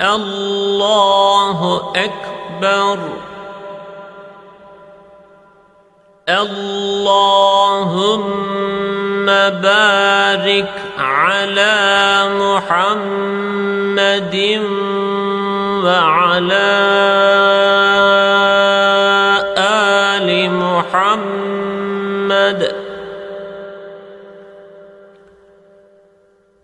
الله أكبر. اللهم بارك على محمد وعلى آل محمد.